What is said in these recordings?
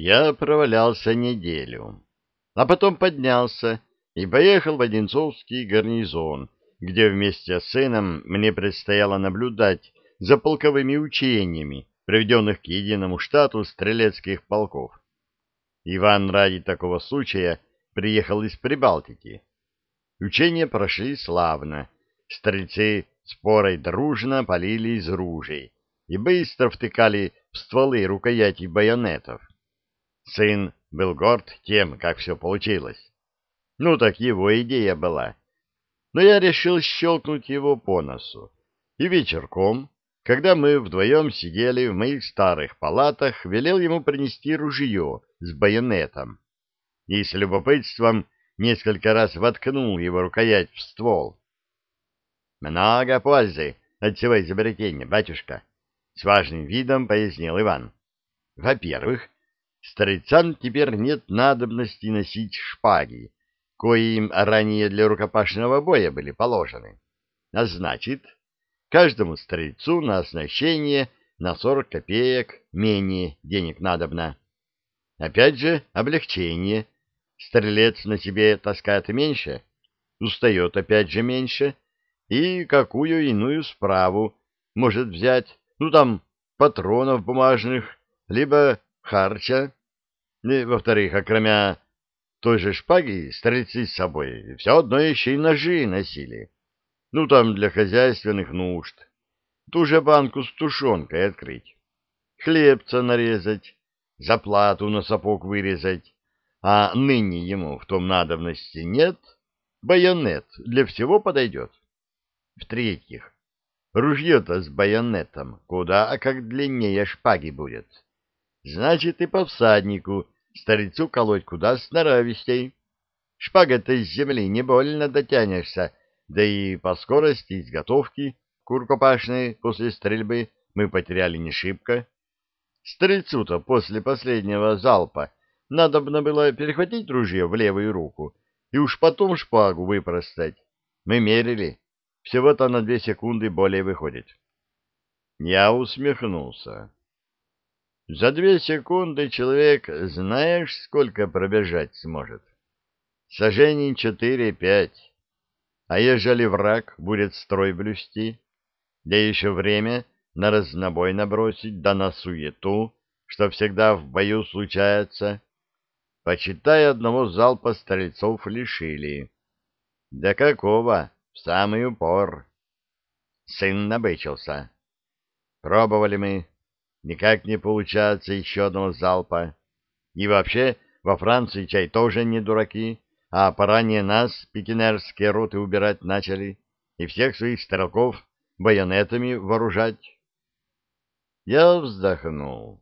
Я провалялся неделю, а потом поднялся и поехал в Одинцовский гарнизон, где вместе с сыном мне предстояло наблюдать за полковыми учениями, приведенных к единому штату стрелецких полков. Иван ради такого случая приехал из Прибалтики. Учения прошли славно. Стрельцы спорой дружно полили из ружей и быстро втыкали в стволы рукояти байонетов. Сын был горд тем, как все получилось. Ну, так его идея была. Но я решил щелкнуть его по носу. И вечерком, когда мы вдвоем сидели в моих старых палатах, велел ему принести ружье с байонетом. И с любопытством несколько раз воткнул его рукоять в ствол. «Много пользы от всего изобретения, батюшка», — с важным видом пояснил Иван. «Во-первых, старицам теперь нет надобности носить шпаги, кои им ранее для рукопашного боя были положены. А значит, каждому стрельцу на оснащение на сорок копеек менее денег надобно. Опять же, облегчение. Стрелец на себе таскает меньше, устает опять же меньше, и какую иную справу может взять, ну там, патронов бумажных, либо харча. И, во-вторых, окромя той же шпаги стрельцы с собой все одно еще и ножи носили. Ну, там для хозяйственных нужд. Ту же банку с тушенкой открыть. Хлебца нарезать, заплату на сапог вырезать. А ныне ему в том надобности нет. Байонет для всего подойдет. В-третьих, ружье-то с байонетом куда а как длиннее шпаги будет. Значит, и по всаднику старицу колоть куда сноровистей. Шпага-то с земли не больно дотянешься, да и по скорости изготовки куркопашной после стрельбы мы потеряли не шибко. Стрельцу-то после последнего залпа надобно было перехватить ружье в левую руку и уж потом шпагу выпростать. Мы мерили. Всего-то на две секунды более выходит. Я усмехнулся. За две секунды человек знаешь, сколько пробежать сможет? Сожжений четыре-пять. А ежели враг будет строй блюсти, да еще время на разнобой набросить, да на суету, что всегда в бою случается, почитай, одного залпа стрельцов лишили. Да какого? В самый упор. Сын набычился. Пробовали мы, Никак не получается еще одного залпа. И вообще, во Франции чай тоже не дураки, а поранее нас пекинерские роты убирать начали и всех своих стрелков байонетами вооружать. Я вздохнул.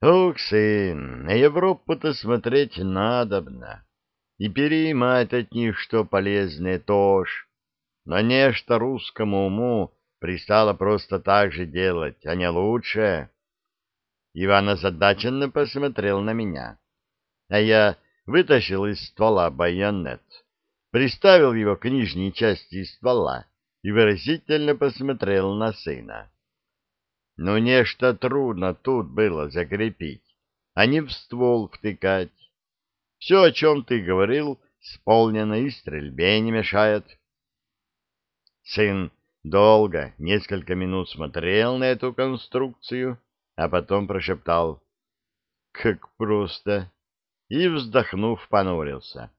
Ух, сын, на Европу-то смотреть надобно, и переимать от них что полезное тоже. Но нечто русскому уму пристало просто так же делать, а не лучше. Иван озадаченно посмотрел на меня, а я вытащил из ствола байонет, приставил его к нижней части ствола и выразительно посмотрел на сына. Ну, нечто трудно тут было закрепить, а не в ствол втыкать. Все, о чем ты говорил, исполнено и стрельбе не мешает. Сын долго, несколько минут смотрел на эту конструкцию, а потом прошептал «Как просто!» и, вздохнув, понурился.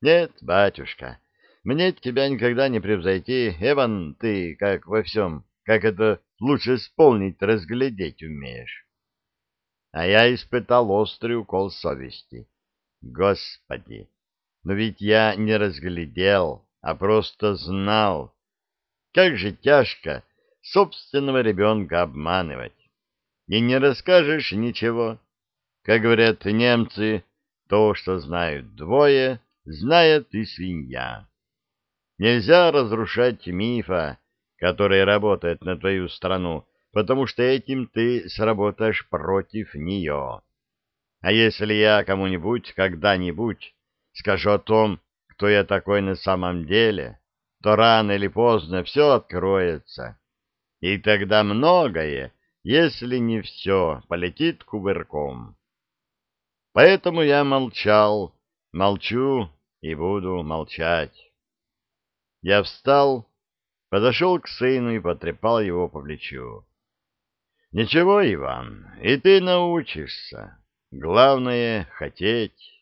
«Нет, батюшка, мне тебя никогда не превзойти. Эван, ты, как во всем, как это лучше исполнить, разглядеть умеешь». А я испытал острый укол совести. Господи, но ведь я не разглядел, а просто знал, как же тяжко собственного ребенка обманывать. И не расскажешь ничего. Как говорят немцы, то, что знают двое, знает и свинья. Нельзя разрушать мифа, который работает на твою страну, потому что этим ты сработаешь против нее. А если я кому-нибудь когда-нибудь скажу о том, кто я такой на самом деле, то рано или поздно все откроется, и тогда многое, если не все, полетит кувырком. Поэтому я молчал, молчу и буду молчать. Я встал, подошел к сыну и потрепал его по плечу. — Ничего, Иван, и ты научишься. Главное — хотеть.